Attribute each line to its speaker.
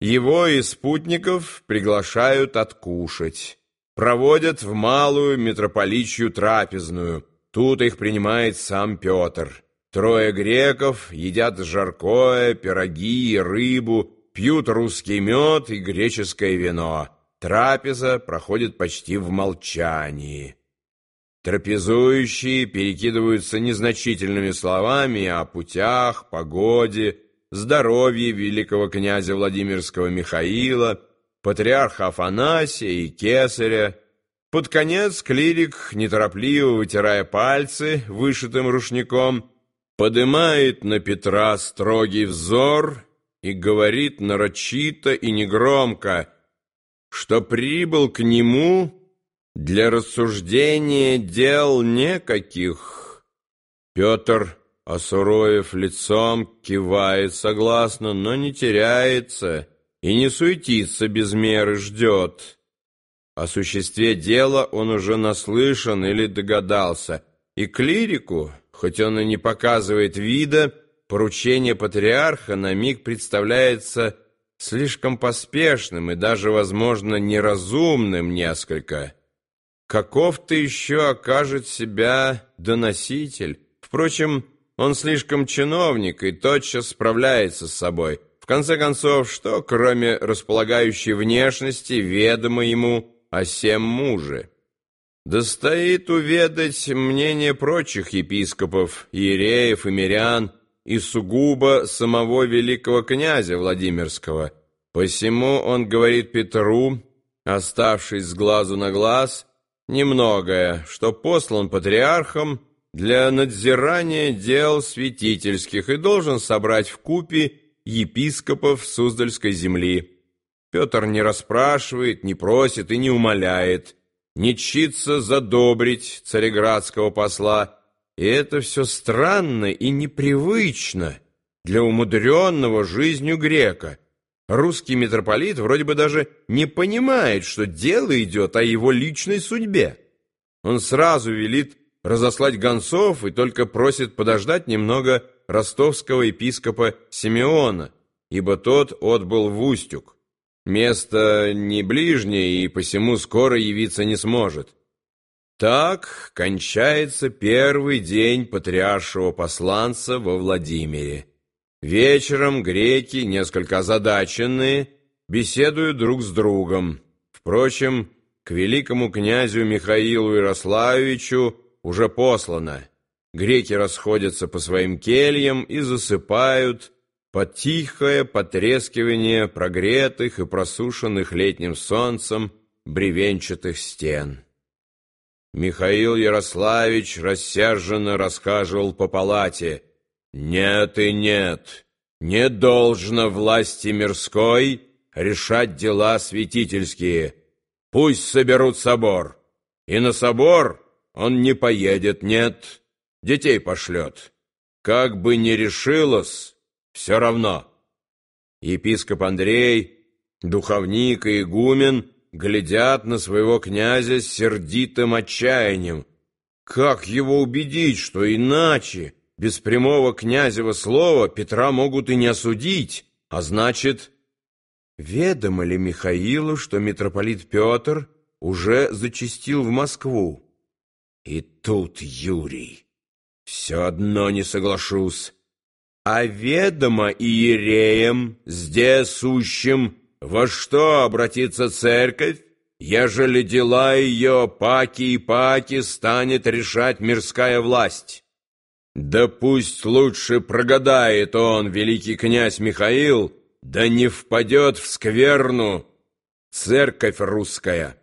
Speaker 1: Его и спутников приглашают откушать. Проводят в малую митрополичью трапезную. Тут их принимает сам Петр. Трое греков едят жаркое, пироги и рыбу, пьют русский мед и греческое вино. Трапеза проходит почти в молчании. Трапезующие перекидываются незначительными словами о путях, погоде, здоровье великого князя Владимирского Михаила, патриарха Афанасия и кесаря. Под конец клирик, неторопливо вытирая пальцы вышитым рушником, подымает на Петра строгий взор и говорит нарочито и негромко, что прибыл к нему для рассуждения дел некаких. Петр, осуровев лицом, кивает согласно, но не теряется и не суетится без меры, ждет. О существе дела он уже наслышан или догадался, и клирику, хоть он и не показывает вида, поручение патриарха на миг представляется слишком поспешным и даже, возможно, неразумным несколько каков-то еще окажет себя доноситель. Впрочем, он слишком чиновник и тотчас справляется с собой. В конце концов, что, кроме располагающей внешности, ведомо ему о сем муже? Достоит уведать мнение прочих епископов, иереев и мирян, и сугубо самого великого князя Владимирского. Посему он говорит Петру, оставшись с глазу на глаз, немногое, что послан патриархом для надзирания дел святительских и должен собрать в купе епископов Суздальской земли. Петр не расспрашивает, не просит и не умоляет, не чится задобрить цареградского посла, и это все странно и непривычно для умудренного жизнью грека — Русский митрополит вроде бы даже не понимает, что дело идет о его личной судьбе. Он сразу велит разослать гонцов и только просит подождать немного ростовского епископа Симеона, ибо тот отбыл в Устюг. Место не ближнее и посему скоро явиться не сможет. Так кончается первый день патриаршего посланца во Владимире. Вечером греки, несколько озадаченные, беседуют друг с другом. Впрочем, к великому князю Михаилу Ярославичу уже послано. Греки расходятся по своим кельям и засыпают под тихое потрескивание прогретых и просушенных летним солнцем бревенчатых стен. Михаил Ярославич рассерженно расхаживал по палате — нет и нет, не должно власти мирской решать дела святительские. Пусть соберут собор, и на собор он не поедет, нет, детей пошлет. Как бы ни решилось, все равно. Епископ Андрей, духовник и игумен глядят на своего князя с сердитым отчаянием. Как его убедить, что иначе без прямого князева слова Петра могут и не осудить, а значит, ведомо ли Михаилу, что митрополит Петр уже зачастил в Москву? И тут Юрий. Все одно не соглашусь. А ведомо иереям, здесь сущим, во что обратится церковь, ежели дела ее паки и паки станет решать мирская власть? Да пусть лучше прогадает он, великий князь Михаил, да не впадет в скверну церковь русская».